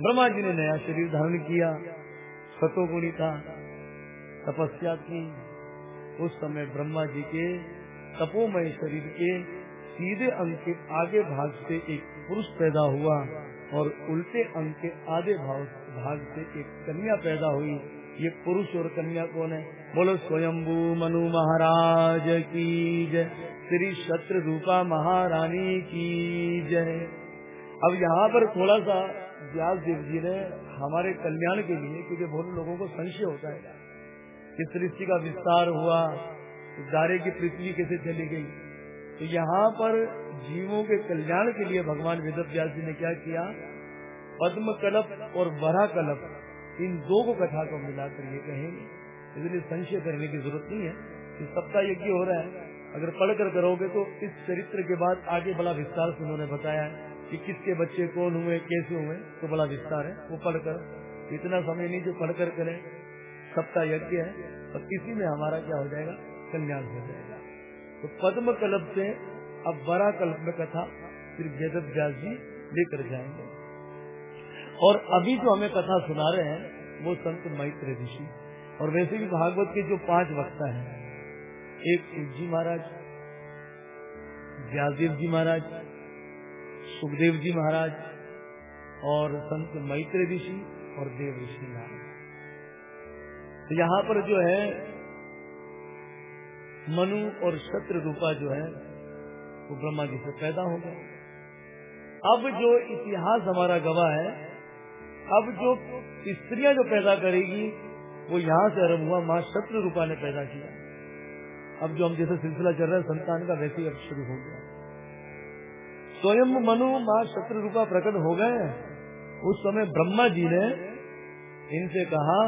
ब्रह्मा जी ने नया शरीर धारण किया, सतोगुणी था, तपस्या की। उस समय ब्रह्मा जी के तपोमय शरीर के सीधे अंग के आगे भाग से एक पुरुष पैदा हुआ और उल्टे अंग के आधे भाग से एक कन्या पैदा हुई। ये पुरुष और कन्या कौन है? बोलो, स्वयंभू मनु महाराज की जय। श्री शत्रु रूपा महारानी की जय। अब यहाँ पर थोड़ा सा व्यास देव जी ने हमारे कल्याण के लिए, क्योंकि बहुत लोगों को संशय होता है कि सृष्टि का विस्तार हुआ दारे की पृथ्वी कैसे चली गई। तो यहाँ पर जीवों के कल्याण के लिए भगवान वेद व्यास जी ने क्या किया? पद्म कलप और वरा कलप इन दो को कथा को मिलाकर ये कहेंगे। इसलिए संशय करने की ज़रूरत नहीं है कि सबका यज्ञ हो रहा है। अगर पढ़कर करोगे तो इस चरित्र के बाद आगे बड़ा विस्तार से उन्होंने बताया कि किसके बच्चे कौन हुए, कैसे हुए तो बड़ा विस्तार है। वो पढ़कर, इतना समय नहीं जो पढ़कर करें, सबका यज्ञ है, और इसी में हमारा क्या हो जाएगा? कल्याण हो जाएगा। तो पद्म कल्प से अब बड़ा कल्प में कथा, फिर वेद व्यास जी लेकर जाएँगे। और अभी जो हमें कथा सुना रहे हैं, वो संत मैत्र ऋषि। और वैसे भी भागवत के जो पाँच वक्ता हैं, एक शिव जी महाराज व्यासदेव जी महाराज सुखदेव जी महाराज और संत मैत्र ऋषि और देव ऋषि महाराज तो यहाँ पर जो है, मनु और शत्रु रूपा जो है, वो ब्रह्मा जी से पैदा हो गए। अब जो इतिहास हमारा गवाह है, अब जो स्त्रियाँ जो पैदा करेगी, वो यहाँ से आरंभ हुआ, माँ शत्रु रूपा ने पैदा किया। अब जो हम जैसे सिलसिला चल रहा है, संतान का वैसे ही अब शुरू हो गया। स्वयं मनु माँ शत्रु रूपा प्रकट हो गए। उस समय ब्रह्मा जी ने इनसे कहा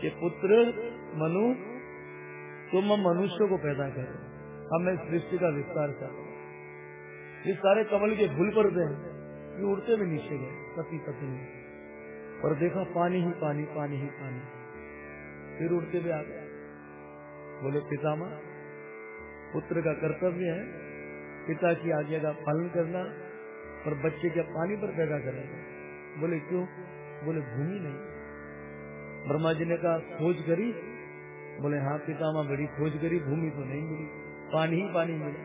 कि पुत्र मनु, तुम मनुष्य को पैदा करो अब मैं सृष्टि का विस्तार कर ये सारे कमल के भूल पर गए ये उड़ते भी नीचे गए, पति पत्नी। और देखा पानी ही पानी पानी ही पानी। फिर उड़ते हुए आ गए। बोले पितामा पुत्र का कर्तव्य है पिता की आज्ञा का पालन करना और बच्चे के पानी पर पैदा करना। बोले, क्यों? बोले, भूमि नहीं। ब्रह्मा जी ने कहा, खोज करी? बोले हाँ पितामा बड़ी खोज करी, भूमि तो नहीं मिली, पानी ही पानी मिला।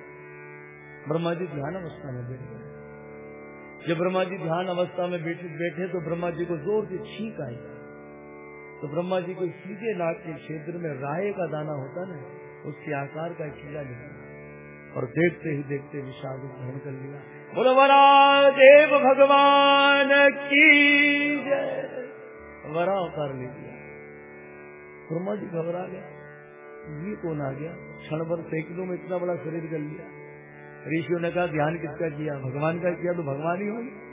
ब्रह्मा जी ध्यान अवस्था में बैठ गए। जब ब्रह्मा जी ध्यान अवस्था में बैठे बैठे तो ब्रह्मा जी को ज़ोर से छींक आई। तो ब्रह्मा जी को सीधे नाक के क्षेत्र में राय का दाना होता ना, उसके आकार का कीड़ा निकला। और देखते ही देखते विषाद ग्रहण कर लिया। बोलो देव भगवान की वरा उतार ले लिया। ब्रह्मा जी घबरा गया। ये कौन आ गया? क्षण भर सैकड़ों में इतना बड़ा शरीर कर लिया। ऋषियों ने कहा, ध्यान किसका किया? भगवान का किया तो भगवान ही होंगे।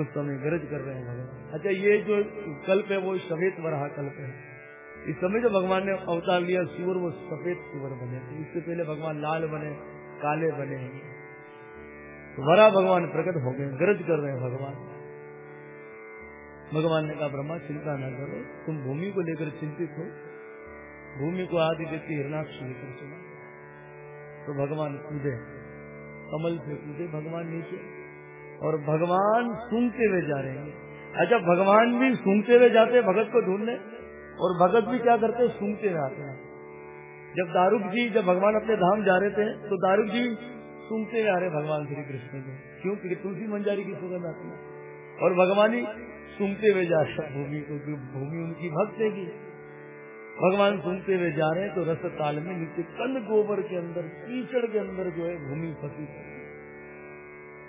उस समय गरज कर रहे हैं भगवान। अच्छा ये जो कल्प है, वो सफ़ेद वरहा कल्प है। इस समय जो भगवान ने अवतार लिया सूर वो सफ़ेद सूर बने। थे इससे पहले भगवान लाल बने, काले बने। तो वरा भगवान प्रकट हो गए, गरज कर रहे हैं भगवान। भगवान ने कहा, ब्रह्मा, चिंता न करो। तुम भूमि को लेकर चिंतित हो। भूमि को आदि देती हिरणाक्ष लेकर चला तो भगवान कूदे। कमल से कूदे भगवान नीचे। और भगवान सूंघते हुए जा रहे हैं। अच्छा भगवान भी सूंघते हुए जाते भगत को ढूँढने। और भगत भी क्या करते हुए आते हैं। जब दारूक जी, जब भगवान अपने धाम जा रहे थे तो दारूक जी हुए आ रहे भगवान श्री कृष्ण को। क्यों? क्योंकि तुलसी मंजारी की सुगंध आती है। और भगवान ही सुनते हुए जा रहे भूमि को भूमि उनकी भक्त है भगवान सुनते हुए जा रहे हैं तो रस ताल में नीचे कल गोबर के अंदर, कीचड़ के अंदर जो है भूमि फंसी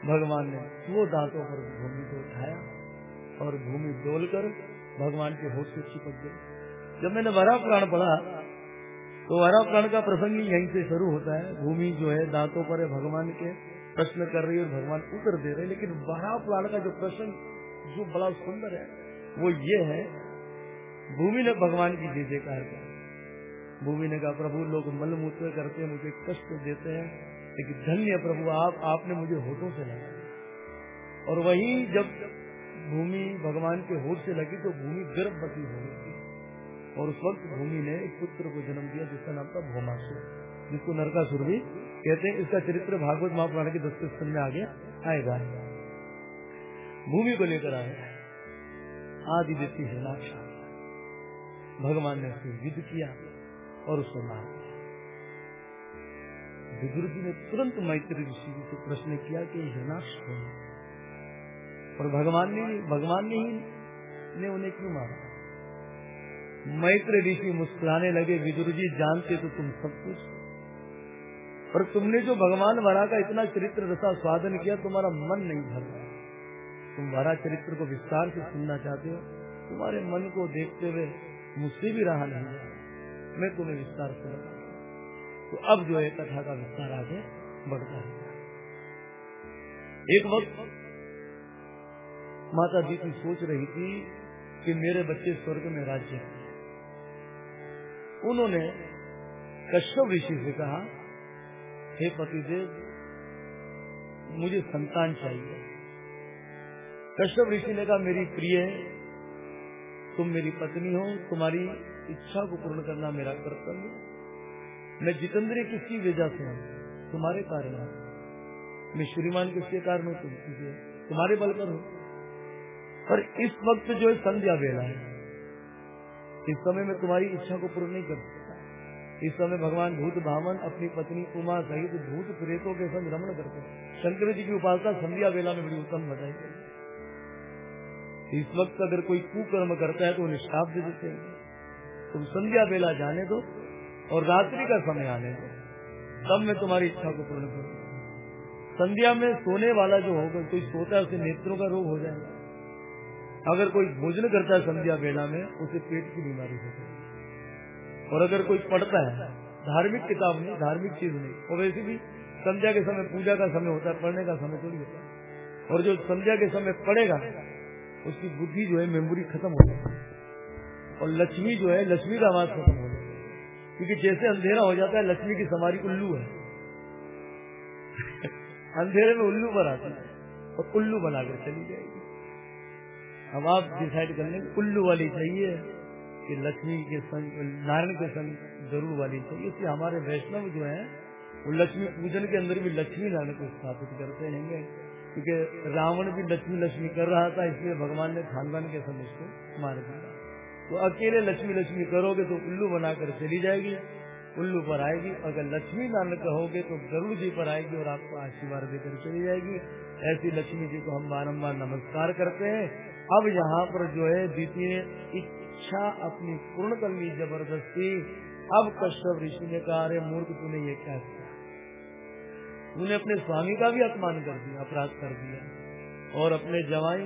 भगवान ने वो दांतों पर भूमि को उठाया और भूमि डोलकर भगवान के होठ से चिपक गई। जब मैंने वरा प्राण पढ़ा तो वरा प्राण का प्रसंग ही यहीं से शुरू होता है। भूमि जो है, दांतों पर है, भगवान के प्रश्न कर रही है और भगवान उत्तर दे रहे लेकिन वरा प्राण का जो प्रसंग, जो बड़ा सुंदर है, वो ये है, भूमि ने भगवान की जय जयकार कर। भूमि ने कहा, प्रभु, लोग मल मूत्र करते मुझे कष्ट देते हैं लेकिन धन्य प्रभु, आप, आपने मुझे होठों से लगा और वही जब भूमि भगवान के होठ से लगी तो भूमि गर्भवती हो गई और उस वक्त भूमि ने एक पुत्र को जन्म दिया जिसका नाम था भोमासुर, जिसको नरकासुर भी कहते हैं। इसका चरित्र भागवत महापुराण के दस में आ गया आएगा। भूमि को लेकर आए। आदि व्यक्ति हिलाक्ष भगवान ने उससे युद्ध किया और उसको मार विदुर जी ने तुरंत मैत्री ऋषि जी से प्रश्न किया कि कौन और भगवान ने भगवान ने ही, ने उन्हें क्यों मारा? मैत्र ऋषि मुस्कुराने लगे, विदुर जी, जानते तो तुम सब कुछ। पर तुमने जो भगवान वरा का इतना चरित्र रसा स्वादन किया, तुम्हारा मन नहीं भर रहा। तुम वरा चरित्र को विस्तार से सुनना चाहते हो, तुम्हारे मन को देखते हुए मुझसे भी रहा नहीं मैं तुम्हें विस्तार से तो अब जो है, कथा का विस्तार आगे बढ़ता है। एक वक्त माता जी की सोच रही थी कि मेरे बच्चे स्वर्ग में राज्य उन्होंने कश्यप ऋषि से कहा, हे पतिदेव, मुझे संतान चाहिए। कश्यप ऋषि ने कहा, मेरी प्रिय, तुम मेरी पत्नी हो, तुम्हारी इच्छा को पूर्ण करना मेरा कर्तव्य मैं जितेंद्र किसकी वजह से हूँ, तुम्हारे कारण मैं श्रीमान किसके कारण हूँ, तुम तुम्हारे बल पर हूँ। पर इस वक्त जो है, संध्या बेला है। इस समय मैं तुम्हारी इच्छा को पूर्ण नहीं कर सकता। इस समय भगवान भूत भावन अपनी पत्नी उमा सहित भूत प्रेतों के संग रमण करते शंकर जी की उपासना संध्या वेला में बड़ी उत्तम बताई गई इस वक्त अगर कोई कुकर्म करता है तो उन्हें श्राप दे देते हैं। तुम संध्या वेला जाने दो और रात्रि का समय आने दो। तब मैं तुम्हारी इच्छा को पूर्ण करूँ संध्या में सोने वाला जो होगा, कोई सोता है, उसे नेत्रों का रोग हो जाएगा। अगर कोई भोजन करता है संध्या बेला में, उसे पेट की बीमारी हो। जाएगी और अगर कोई पढ़ता है, धार्मिक किताब नहीं, धार्मिक चीज़ नहीं, और वैसे भी संध्या के समय पूजा का समय होता है, पढ़ने का समय थोड़ी होता है। और जो संध्या के समय पढ़ेगा, उसकी बुद्धि जो है, मेमोरी खत्म हो जाती है। और लक्ष्मी जो है, लक्ष्मी का आवाज़ खत्म हो जाता है। क्योंकि जैसे अंधेरा हो जाता है, लक्ष्मी की सवारी उल्लू है। अंधेरे में उल्लू आती है, और उल्लू बनाकर चली जाएगी। अब आप डिसाइड कर लेंगे उल्लू वाली चाहिए, कि लक्ष्मी के संग, नारायण के संग ज़रूर वाली चाहिए। इसलिए हमारे वैष्णव जो है, वो लक्ष्मी पूजन के अंदर भी लक्ष्मी नारायण को स्थापित करते हैं क्योंकि रावण भी लक्ष्मी लक्ष्मी कर रहा था, इसलिए भगवान ने खानदान के संग उसको मार दिया। तो अकेले लक्ष्मी लक्ष्मी करोगे तो उल्लू बनाकर चली जाएगी उल्लू पर आएगी। अगर लक्ष्मी नारायण कहोगे तो गरुड़ जी पर आएगी और आपको आशीर्वाद देकर चली जाएगी। ऐसी लक्ष्मी जी को हम बारम्बार नमस्कार करते हैं। अब यहाँ पर जो है दीदी ने इच्छा अपनी पूर्ण कर ली ज़बरदस्ती। अब कश्यप ऋषि ने कहा, अरे मूर्ख, तूने ये क्या किया? तूने अपने स्वामी का भी अपमान कर दिया, अपराध कर दिया। और अपने जवाई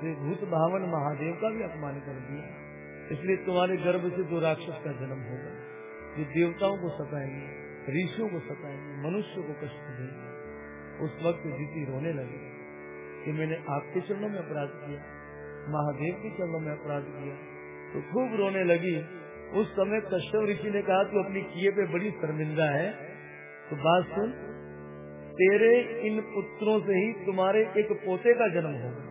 श्री भूत भावन महादेव का भी अपमान कर दिया। इसलिए तुम्हारे गर्भ से जो राक्षस का जन्म होगा। जो देवताओं को सताएँगे, ऋषियों को सताएँगे, मनुष्य को कष्ट देंगे। उस वक्त जीती रोने लगे कि मैंने आपके चरणों में अपराध किया। महादेव के चरणों में अपराध किया। तो खूब रोने लगी। उस समय कश्यप ऋषि ने कहा, तू अपनी किए पे बड़ी शर्मिंदा है। तो बात सुन, तेरे इन पुत्रों से ही तुम्हारे एक पोते का जन्म होगा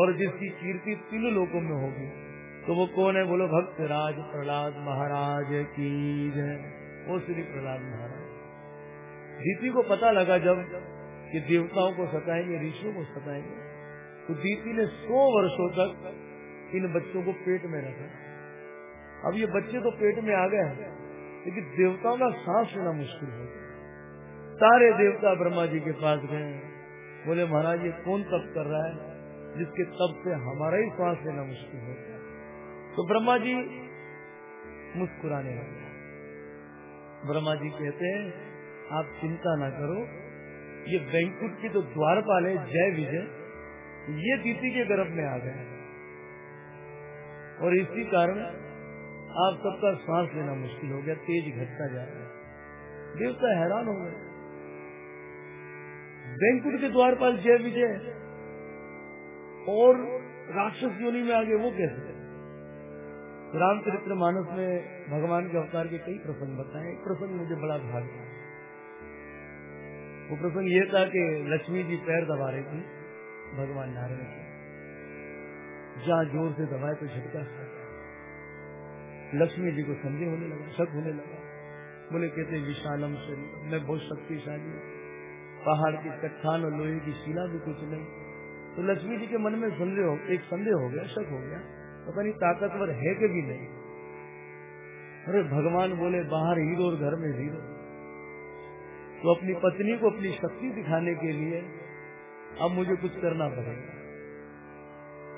और जिसकी कीर्ति तीन लोगों में होगी। तो वो कौन है? बोलो भक्त राज प्रहलाद महाराज की जय। वो श्री प्रहलाद महाराज। दीति को पता लगा जब कि देवताओं को सताएँगे, ऋषियों को सताएँगे। तो दीति ने सौ वर्षों तक इन बच्चों को पेट में रखा। अब ये बच्चे तो पेट में आ गए हैं, लेकिन देवताओं का सांस लेना मुश्किल हो सारे देवता ब्रह्मा जी के पास गए। बोले, महाराज, ये कौन तप कर रहा है जिसके तप से हमारा ही सांस लेना मुश्किल हो गया? तो ब्रह्मा जी मुस्कुराने लगे। ब्रह्मा जी कहते हैं, आप चिंता ना करो, ये बैंकुट की तो द्वारपाल है, जय विजय। ये दीति के गर्भ में आ गए और इसी कारण आप सबका सांस लेना मुश्किल हो गया, तेज घटता जा रहा है। देवता हैरान हो गए। बैंकुट के द्वारपाल जय विजय। और राक्षस योनि में आगे वो कैसे? रामचरित्र मानस में भगवान के अवतार के कई प्रसंग बताए। एक प्रसंग मुझे बड़ा भाग था वो प्रसंग ये था कि लक्ष्मी जी पैर दबा रही थी। भगवान नारायण के। जहाँ ज़ोर से दबाए तो झटका लक्ष्मी जी को संदेह होने लगा, शक होने लगा। बोले, कहते, विशालम शरीर मैं बहुत शक्तिशाली पहाड़ की कट्ठान और लोहे की शिला भी कुछ नहीं। तो लक्ष्मी जी के मन में संदेह हो, एक संदेह हो गया, शक हो गया। पता नहीं, ताकतवर है कि भी नहीं। अरे, भगवान बोले, बाहर हीरो और घर में हीरो। तो अपनी पत्नी को अपनी शक्ति दिखाने के लिए अब मुझे कुछ करना पड़ेगा।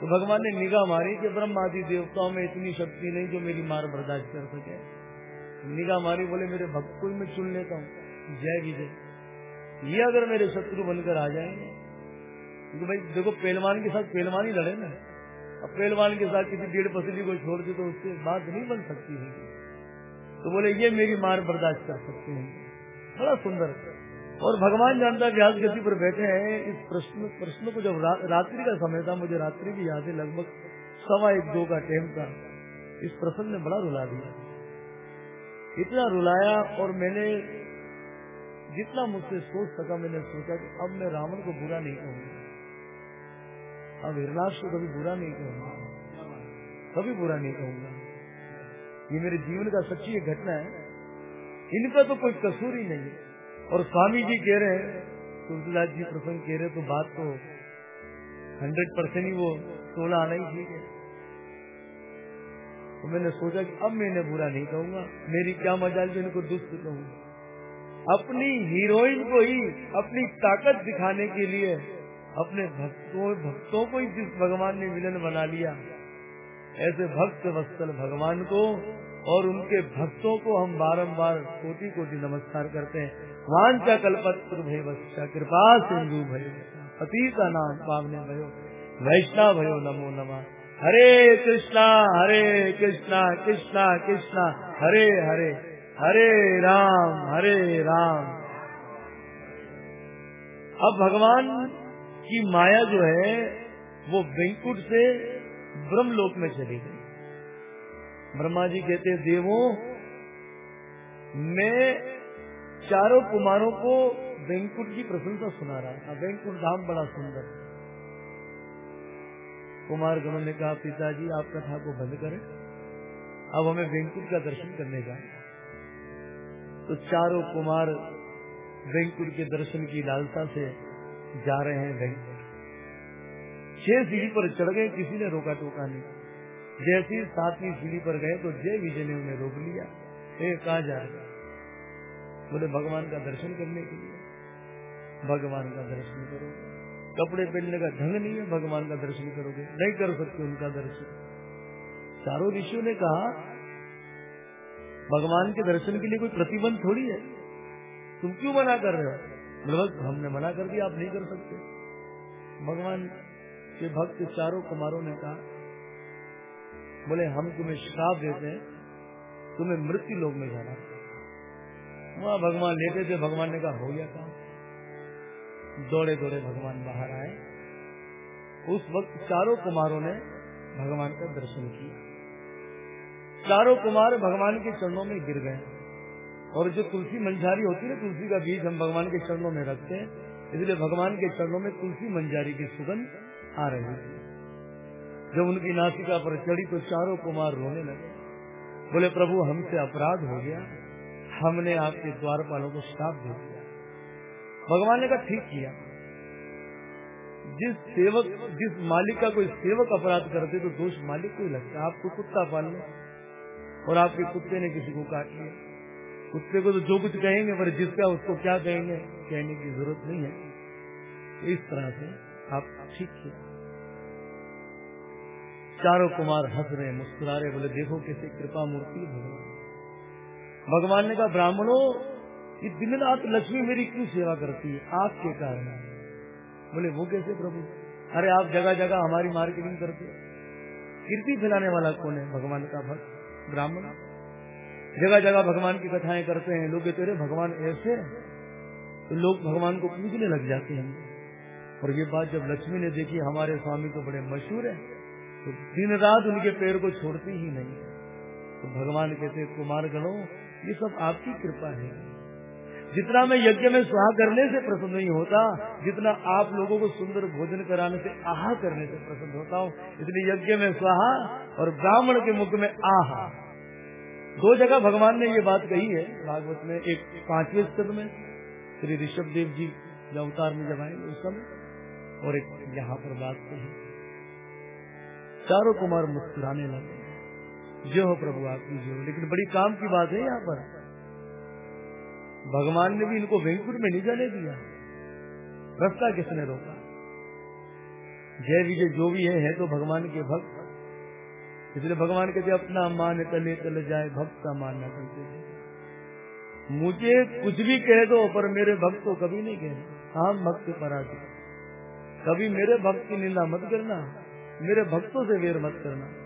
तो भगवान ने निगाह मारी कि ब्रह्मादि देवताओं में इतनी शक्ति नहीं जो मेरी मार बर्दाश्त कर सके। निगाह मारी, बोले, मेरे भक्त को मैं चुन लेता हूँ। जय विजय ये अगर मेरे शत्रु बनकर आ जाएँगे क्योंकि भाई, देखो, पहलवान के साथ पहलवान ही लड़े ना। अब पहलवान के साथ किसी डेढ़ पसली को छोड़ दे तो उससे बात नहीं बन सकती है तो बोले, ये मेरी मार बर्दाश्त कर सकते हैं। बड़ा सुंदर। और भगवान जानता व्यास गति पर बैठे हैं। इस प्रश्न प्रश्न को जब रा, रात्रि का समय था मुझे रात्रि की याद है लगभग सवा एक दो का टाइम था। इस प्रश्न ने बड़ा रुला दिया। इतना रुलाया और मैंने जितना मुझसे सोच सका मैंने सोचा कि अब मैं रावण को बुरा नहीं कहूँगा। अब हिरलाश को कभी बुरा नहीं कहूँगा। कभी बुरा नहीं कहूँगा। ये मेरे जीवन का सच्ची घटना है। इनका तो कोई कसूर ही नहीं है। और स्वामी जी कह रहे हैं तुलसीदास जी प्रसंग कह रहे तो बात तो हंड्रेड परसेंट ही वो सोलह आना ही ठीक है। तो मैंने सोचा कि अब मैं इन्हें बुरा नहीं कहूँगा, मेरी क्या मजाल जो इनको दुष्ट कहूँगा। अपनी हीरोइन को ही, अपनी ताकत दिखाने के लिए अपने भक्तों भक्तों को ही जिस भगवान ने विलन बना लिया, ऐसे भक्त वत्सल भगवान को और उनके भक्तों को हम बारंबार कोटि कोटि नमस्कार करते हैं। वांचा कल्पत्र भय कृपा सिंधु भयो, पतिता नाम पावने भयो वैष्णव भयो नमो नमः। हरे कृष्णा हरे कृष्णा कृष्णा कृष्णा, हरे हरे हरे राम हरे राम। अब भगवान की माया जो है, वो वेंकुट से ब्रह्मलोक में चली गई। ब्रह्मा जी कहते देवों, मैं चारों कुमारों को वेंकुट की प्रशंसा सुना रहा है। वेंकुट धाम बड़ा सुंदर। कुमार गमन ने कहा, पिताजी, आप कथा को बंद करें। अब हमें वेंकुट का दर्शन करने का तो चारों कुमार वेंकुट के दर्शन की लालसा से जा रहे हैं वेंकुट। छह सीढ़ी पर चढ़ गए, किसी ने रोका टोका नहीं। जैसे सातवीं सीढ़ी पर गए तो जय विजय ने उन्हें रोक लिया। कहा जा रहा बोले, भगवान का दर्शन करने के लिए। भगवान का दर्शन करो। कपड़े पहनने का ढंग नहीं है, भगवान का दर्शन करोगे। नहीं कर सकते उनका दर्शन। चारों ऋषियों ने कहा, भगवान के दर्शन के लिए कोई प्रतिबंध थोड़ी है। तुम क्यों मना कर रहे हो? बस हमने मना कर दिया, आप नहीं कर सकते। भगवान के भक्त चारों कुमारों ने कहा, बोले, हम तुम्हें श्राप देते हैं। तुम्हें मृत्यु लोग में जाना वहाँ भगवान लेटे थे, भगवान ने कहा, हो गया काम। दौड़े दौड़े भगवान बाहर आए। उस वक्त चारों कुमारों ने भगवान का दर्शन किया। चारों कुमार भगवान के चरणों में गिर गए। और जो तुलसी मंझारी होती है तुलसी का बीज हम भगवान के चरणों में रखते हैं, इसलिए भगवान के चरणों में तुलसी मंजारी की सुगंध आ रही थी। जब उनकी नासिका पर चढ़ी तो चारों कुमार रोने लगे। बोले, प्रभु, हमसे अपराध हो गया। हमने आपके द्वारपालों को श्राप दे दिया। भगवान ने कहा, ठीक किया। जिस सेवक, जिस मालिक का कोई सेवक अपराध करते तो दोष मालिक को ही लगता आपको कुत्ता पाल लो और आपके कुत्ते ने किसी को काट लिया। कुत्ते को तो जो कुछ कहेंगे, पर जिसका उसको क्या कहेंगे, कहने की ज़रूरत नहीं है। इस तरह से आप ठीक किया चारों कुमार हंस रहे मुस्कुरा रहे बोले, देखो कैसे कृपा मूर्ति भगवान। भगवान ने कहा, ब्राह्मणों, ये दिन रात लक्ष्मी मेरी क्यों सेवा करती है? आपके कारण। बोले, वो कैसे प्रभु? अरे, आप जगह जगह हमारी मार्केटिंग करते हो। कीर्ति फैलाने वाला कौन है? भगवान का भक्त, ब्राह्मण। जगह जगह भगवान की कथाएँ करते हैं, लोग कहते भगवान ऐसे तो लोग भगवान को पूजने लग जाते हैं। और ये बात जब लक्ष्मी ने देखी, हमारे स्वामी तो बड़े मशहूर है तो दिन रात उनके पैर को छोड़ती ही नहीं। तो भगवान कहते कुमार गणों ये सब आपकी कृपा है। जितना मैं यज्ञ में सुहा करने से प्रसन्न नहीं होता, जितना आप लोगों को सुंदर भोजन कराने से आहा करने से प्रसन्न होता हूँ इसलिए यज्ञ में स्वाहा और ब्राह्मण के मुख में आहा। दो जगह भगवान ने ये बात कही है, भागवत में एक पाँचवें स्तर में, श्री ऋषभ देव जी अवतार में जब आएँगे उस समय, और एक यहाँ पर बात कही। चारों कुमार मुस्कुराने लगे। जो हो प्रभु आपकी जो लेकिन बड़ी काम की बात है यहाँ पर। भगवान ने भी इनको वेंकुट में नहीं जाने दिया। रास्ता किसने रोका? जय विजय जो भी है, है तो भगवान के भक्त। इसलिए भगवान कहते अपना मान तले तले जाए भक्त का मान न करते मुझे कुछ भी कह दो पर मेरे भक्त को कभी नहीं कहना। हम भक्त पराधी कभी मेरे भक्त की निंदा मत करना। मेरे भक्तों से वेर मत करना।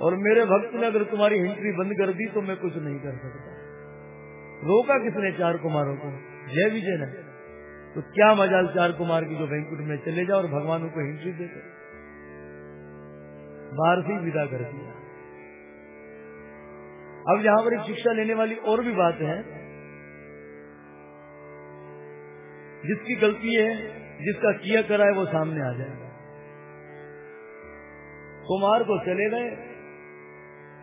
और मेरे भक्त ने अगर तुम्हारी हिंट्री बंद कर दी तो मैं कुछ नहीं कर सकता। रोका किसने चार कुमारों को? जय विजय ने। तो क्या मजाल चार कुमार की जो बैंकुट में चले जाओ और भगवान को हिंट्री देते बाहर से विदा कर दिया। अब यहाँ पर एक शिक्षा लेने वाली और भी बात है। जिसकी गलती है, जिसका किया करा है, वो सामने आ जाएगा। कुमार को चले गए।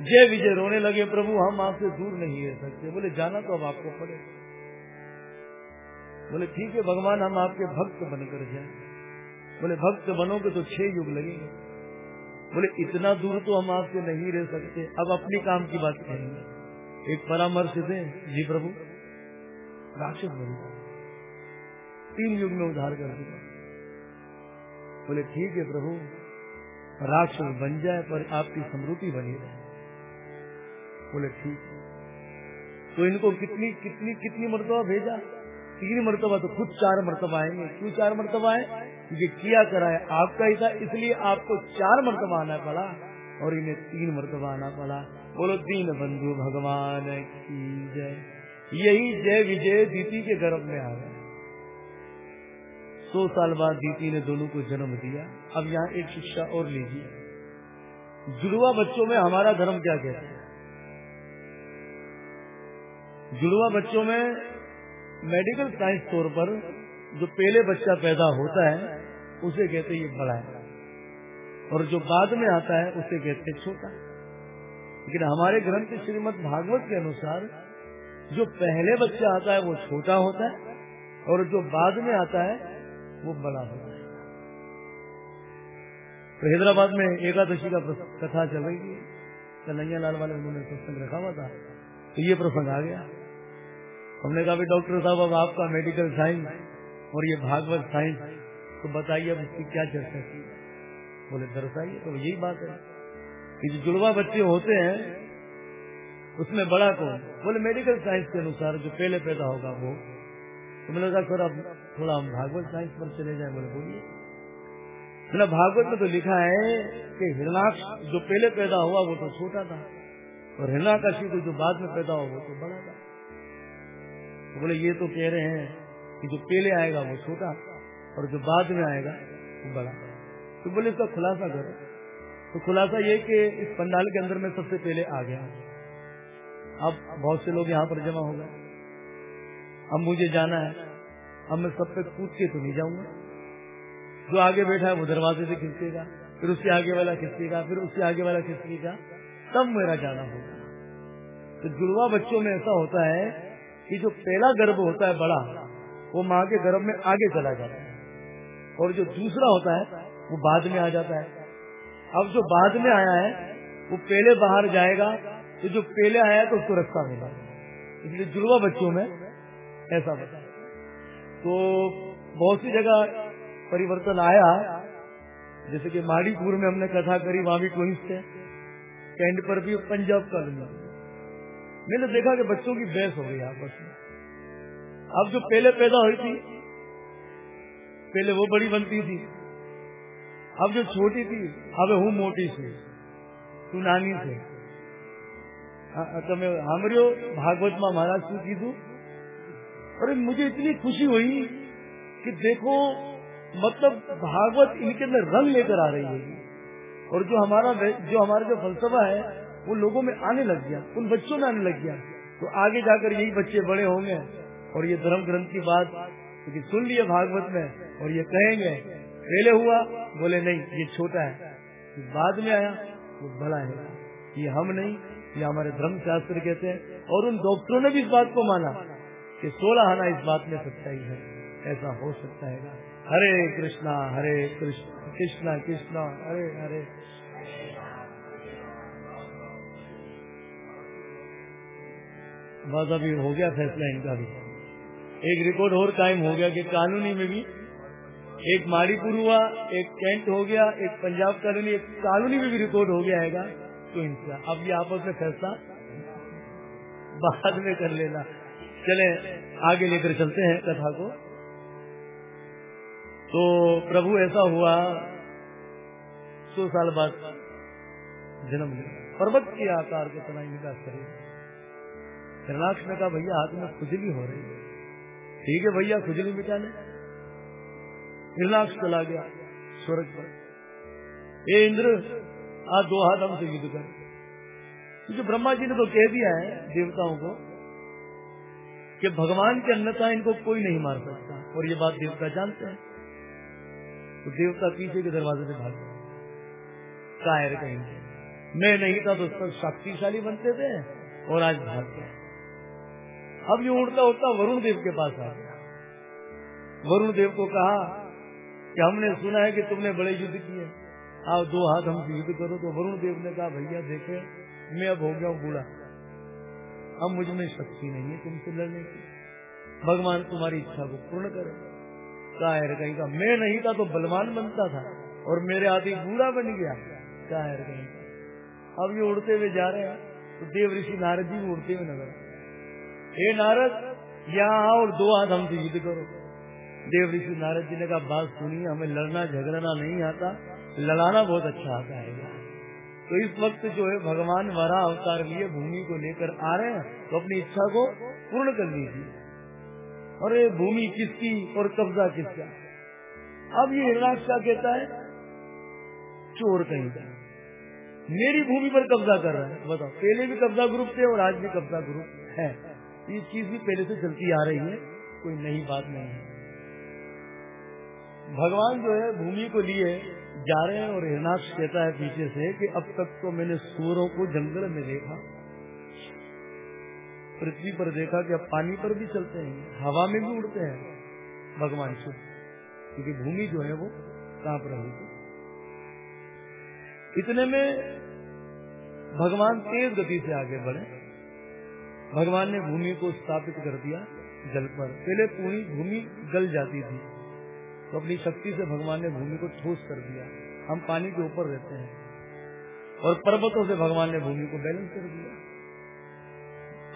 जय विजय, रोने लगे, प्रभु, हम आपसे दूर नहीं रह सकते। बोले, जाना तो अब आपको पड़ेगा। बोले, ठीक है, भगवान, हम आपके भक्त बनकर जाए। बोले, भक्त बनोगे तो छह युग लगेंगे। बोले, इतना दूर तो हम आपसे नहीं रह सकते। अब अपने काम की बात करेंगे एक परामर्श दे। जी प्रभु। राक्षस बन तीन युग में उधार कर दिया। बोले, ठीक है प्रभु, राक्षस बन जाए, पर आपकी समृद्धि बनी रहे। बोले, ठीक तो इनको कितनी कितनी कितनी मरतबा भेजा? तीन मरतबा तो खुद चार मरतबा आएँगे। क्यों चार मरतबा आए? क्योंकि किया करा है आपका ही था, इसलिए आपको चार मरतबा आना पड़ा और इन्हें तीन मरतबा आना पड़ा। बोलो, दीन बंधु भगवान की जय। यही जय विजय दीति के गर्भ में आ गया सौ साल बाद दीति ने दोनों को जन्म दिया। अब यहाँ एक शिक्षा और लीजिए। जुड़वा बच्चों में हमारा धर्म क्या कहता है? जुड़वा बच्चों में मेडिकल साइंस तौर पर जो पहले बच्चा पैदा होता है, उसे कहते ये बड़ा है। और जो बाद में आता है, उसे कहते छोटा। लेकिन हमारे ग्रंथ श्रीमद भागवत के अनुसार जो पहले बच्चा आता है, वो छोटा होता है और जो बाद में आता है, वो बड़ा होता है। तो हैदराबाद में एकादशी का कथा चल रही थी। कन्हैया लाल वाले उन्होंने सत्संग रखा हुआ था। तो ये प्रसंग आ गया। हमने कहा डॉक्टर साहब, अब आपका मेडिकल साइंस और ये भागवत साइंस तो बताइए अब इसकी क्या चर्चा की? बोले, दर्शाइए। तो यही बात है। कि जो जुड़वा बच्चे होते हैं, उसमें बड़ा कौन? बोले मेडिकल साइंस के अनुसार जो पहले पैदा होगा वो। तो मैंने कहा, सर, अब थोड़ा हम भागवत साइंस पर चले जाए। बोले, बोलिए। मतलब भागवत में तो लिखा है कि हिरणाक्ष जो पहले पैदा हुआ वो तो छोटा था और हिरणाकशी तो जो बाद में पैदा हुआ वो तो बड़ा था। तो बोले, ये तो कह रहे हैं कि जो पहले आएगा वो छोटा और जो बाद में आएगा वो बड़ा। तो बोले, इसका खुलासा करो। तो खुलासा ये कि इस पंडाल के अंदर में सबसे पहले आ गया। अब बहुत से लोग यहाँ पर जमा हो गए। अब मुझे जाना है। अब मैं सब पे कूद के तो नहीं जाऊँगा। जो आगे बैठा है वो दरवाजे से खिंचेगा फिर उससे आगे वाला खिंचेगा फिर उससे आगे वाला खिंचेगा तब मेरा जाना होगा। तो जुड़वा बच्चों में ऐसा होता है कि जो पहला गर्भ होता है बड़ा, वो माँ के गर्भ में आगे चला जाता है। और जो दूसरा होता है, वो बाद में आ जाता है। अब जो बाद में आया है, वो पहले बाहर जाएगा तो जो पहले आया तो उसको रास्ता मिला। इसलिए जुड़वा बच्चों में ऐसा बता तो बहुत सी जगह परिवर्तन आया। जैसे कि माड़ीपुर में हमने कथा करी, वहाँ भी कोई थे। कैंड पर भी पंजाब का लूँगा मैंने देखा कि बच्चों की बहस हो गई आपस में अब जो पहले पैदा हुई थी पहले वो बड़ी बनती थी अब जो छोटी थी अब हूँ मोटी से तू नानी से તમે સાંભળ્યો ભાગવતમાં महाराज શું કીધું अरे मुझे इतनी खुशी हुई कि देखो मतलब भागवत इनके अंदर रंग लेकर आ रही है और जो हमारा जो हमारा जो फलसफा है वो लोगों में आने लग गया, उन बच्चों में आने लग गया। तो आगे जाकर यही बच्चे बड़े होंगे और ये धर्म ग्रंथ की बात क्योंकि सुन लिए भागवत में और ये कहेंगे, पहले हुआ? बोले, नहीं, ये छोटा है। तो बाद में आया, वो बड़ा है। ये हम नहीं, ये हमारे धर्म शास्त्र कहते हैं। और उन डॉक्टरों ने भी इस बात को माना कि सोलह आना इस बात में सच्चाई है। ऐसा हो सकता है। हरे कृष्णा, हरे कृष्ण, कृष्णा कृष्णा, हरे हरे। बस अभी हो गया फैसला इनका भी। एक रिकॉर्ड और कायम हो गया कि कानूनी में भी एक माड़ीपुर हुआ, एक कैंट हो गया, एक पंजाब कॉलोनी एक कॉलोनी में भी रिकॉर्ड हो गया है तो इनका। अब ये आपस में फैसला बाद में कर लेना। चले, आगे लेकर चलते हैं कथा को। तो प्रभु ऐसा हुआ, सौ साल बाद जन्म लिया। पर्वत के आकार के तना विकास करेगा हिरणाक्ष ने कहा, भैया, हाथ में खुजली हो रही है। ठीक है भैया, खुजली मिटा ले हिरणाक्ष चला गया स्वर्ग पर। ए इंद्र आज दो हाथ हमसे युद्ध कर। क्योंकि ब्रह्मा जी ने तो कह दिया है देवताओं को कि भगवान के अन्यता इनको कोई नहीं मार सकता, और ये बात देवता जानते हैं। तो देवता पीछे के दरवाजे से भाग कायर कहेंगे, मैं नहीं था तो सब शक्तिशाली बनते थे और आज भाग गए। अब ये उड़ता उड़ता वरुण देव के पास आ गया। वरुण देव को कहा कि हमने सुना है कि तुमने बड़े युद्ध किए। आओ दो हाथ हमसे युद्ध करो। तो वरुण देव ने कहा, भैया, देखे, मैं अब हो गया हूँ बूढ़ा। अब मुझमें शक्ति नहीं है तुमसे लड़ने की। भगवान तुम्हारी इच्छा को पूर्ण करे। कायर कहीं का मैं नहीं था तो बलवान बनता था और मेरे आदि बूढ़ा बन गया। कायर कहीं का। अब ये उड़ते हुए जा रहे हैं। तो देव ऋषि नारद जी भी उड़ते हुए नज़र हे नारद, यहाँ आओ और दो हाथ हमसे युद्ध करो। देव ऋषि नारद जी ने कहा, बात सुनिए, हमें लड़ना झगड़ना नहीं आता, लड़ाना बहुत अच्छा आता है। तो इस वक्त जो है, भगवान वरा अवतार लिए भूमि को लेकर आ रहे हैं तो अपनी इच्छा को पूर्ण कर लीजिए। और ये भूमि किसकी और कब्जा किसका? अब ये हिरणाक्ष क्या कहता है? चोर कहीं का। मेरी भूमि पर कब्जा कर रहा है। बताओ, पहले भी कब्जा ग्रुप थे और आज भी कब्जा ग्रुप है। ये चीज़ भी पहले से चलती आ रही है, कोई नई बात नहीं है। भगवान जो है भूमि को लिए जा रहे हैं और हिरणाक्ष कहता है पीछे से कि अब तक तो मैंने सूरों को जंगल में देखा, पृथ्वी पर देखा कि अब पानी पर भी चलते हैं, हवा में भी उड़ते हैं, भगवान से क्योंकि भूमि जो है वो काँप रही थी इतने में भगवान तेज गति से आगे बढ़े। भगवान ने भूमि को स्थापित कर दिया जल पर। पहले पूरी भूमि गल जाती थी। तो अपनी शक्ति से भगवान ने भूमि को ठोस कर दिया। हम पानी के ऊपर रहते हैं। और पर्वतों से भगवान ने भूमि को बैलेंस कर दिया।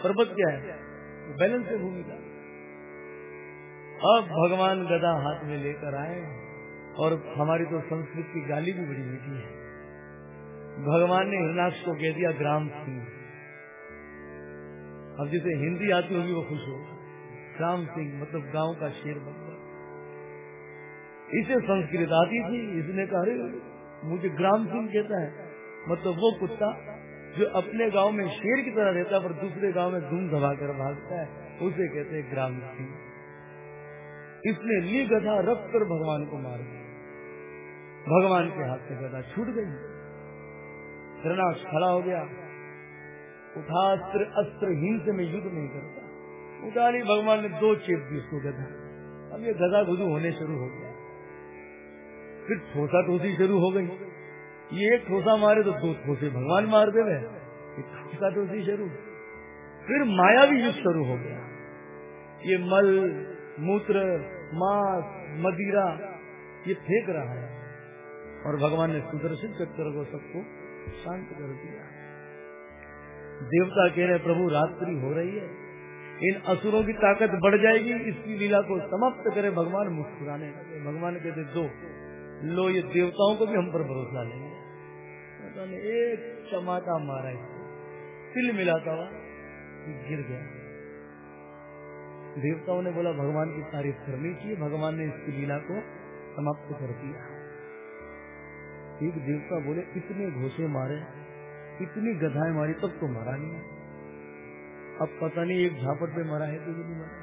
पर्वत क्या है? बैलेंस है भूमि का। अब भगवान गदा हाथ में लेकर आए और हमारी तो संस्कृत की गाली भी बड़ी मीठी है। भगवान ने हिरणाक्ष को कह दिया, ग्राम सिंह। अब जिसे हिंदी आती होगी वो खुश होगा राम सिंह मतलब गाँव का शेर बंदा इसे संस्कृत आती थी, इसने कहा, अरे, मुझे ग्राम सिंह कहता है। मतलब वो कुत्ता जो अपने गाँव में शेर की तरह रहता है, पर दूसरे गाँव में धूम धबा कर भागता है, उसे कहते हैं ग्राम सिंह। इसने ली गधा, रख कर भगवान को मार दिया। भगवान के हाथ से गधा छूट गई। हिरणाक्ष खड़ा हो गया। उठास्त्र अस्त्र हीन से मैं युद्ध नहीं करता। उठानी भगवान ने दो चेप दी उसको गधा। अब ये गधा गुजू होने शुरू हो गया। फिर ठोसा ठोसी शुरू हो गई। ये एक ठोसा मारे तो दो ठोसे भगवान मार दे ठोसा ठोसी शुरू। फिर माया भी युद्ध शुरू हो गया। ये मल, मूत्र, मांस, मदिरा, ये फेंक रहा है। और भगवान ने सुदर्शन चक्कर को सबको शांत कर दिया। देवता कह रहे, प्रभु, रात्रि हो रही है। इन असुरों की ताकत बढ़ जाएगी, इसकी लीला को समाप्त करे, भगवान मुस्कुराने लगे। भगवान कहते, दो, लो, ये देवताओं को भी हम पर भरोसा लेंगे। तो एक चमाटा मारा इसको तिल मिलाता हुआ गिर गया। देवताओं ने बोला, भगवान की तारीफ़ करनी चाहिए, भगवान ने इसकी लीला को समाप्त कर दिया। एक देवता बोले, इतने घोषे मारे इतनी गधाएँ मारी, तब तो मरा नहीं अब पता नहीं एक झापट पे मरा है तो नहीं मरा।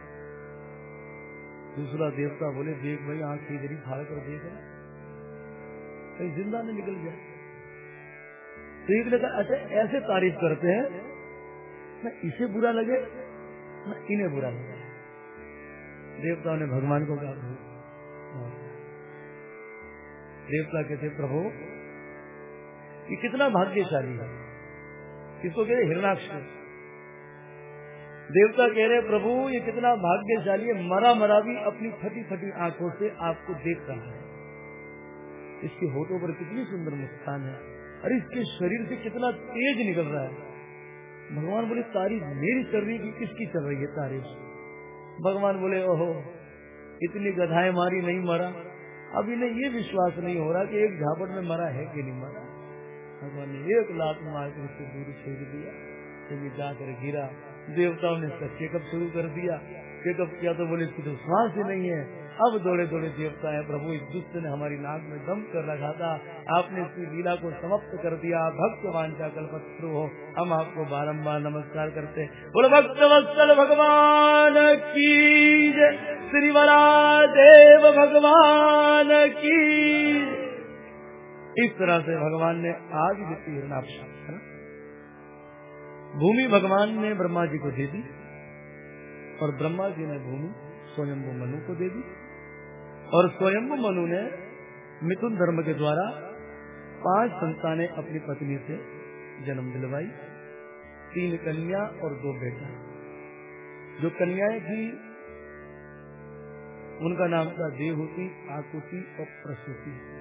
दूसरा देवता बोले, देख भाई, आँख इधर ही फाड़ कर देख कहीं ज़िंदा नहीं निकल गया तो एक ने कहा अच्छा ऐसे तारीफ़ करते हैं, न इसे बुरा लगे, न इन्हें बुरा लगे। देवताओं ने भगवान को कहा देवता कहते, प्रभु, ये कितना भाग्यशाली है। किसको कहते हिरणाक्ष देवता कह रहे, प्रभु, ये कितना भाग्यशाली है। मरा मरा भी अपनी फटी फटी आँखों से आपको देख रहा है। इसके होठों पर कितनी सुंदर मुस्कान है। और इसके शरीर से कितना तेज निकल रहा है। भगवान बोले तारीफ़ मेरी चल रही की किसकी चल रही है तारीफ़ भगवान बोले, ओहो, इतनी गधाएँ मारी नहीं मरा। अब इन्हें ये विश्वास नहीं हो रहा कि एक झापट में मरा है कि नहीं मरा। भगवान ने एक लाख मार कर उससे दूर छेड़ दिया, फिर जाकर गिरा। देवताओं ने इसका चेकअप शुरू कर दिया। चेकअप किया तो बोले, इसकी तो श्वास ही नहीं है। अब दौड़े दौड़े देवता है, प्रभु, इस दुष्ट ने हमारी नाक में दम कर रखा था। आपने इसकी लीला को समाप्त कर दिया। भक्त वांछा कल्पत्रु हो। हम आपको बारम्बार नमस्कार करते बोले, भक्त, वत्सल भगवान की श्रीवरा देव भगवान की इस तरह से भगवान ने आज देती हिरणाक्ष भूमि भगवान ने ब्रह्मा जी को दे दी और ब्रह्मा जी ने भूमि स्वयंभु मनु को दे दी और स्वयंभु मनु ने मिथुन धर्म के द्वारा पाँच संतानें अपनी पत्नी से जन्म दिलवाई। तीन कन्या और दो बेटा। जो कन्याएँ थी, उनका नाम था देवहूति, आकुति और प्रसूति।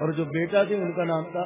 और जो बेटा थे उनका नाम था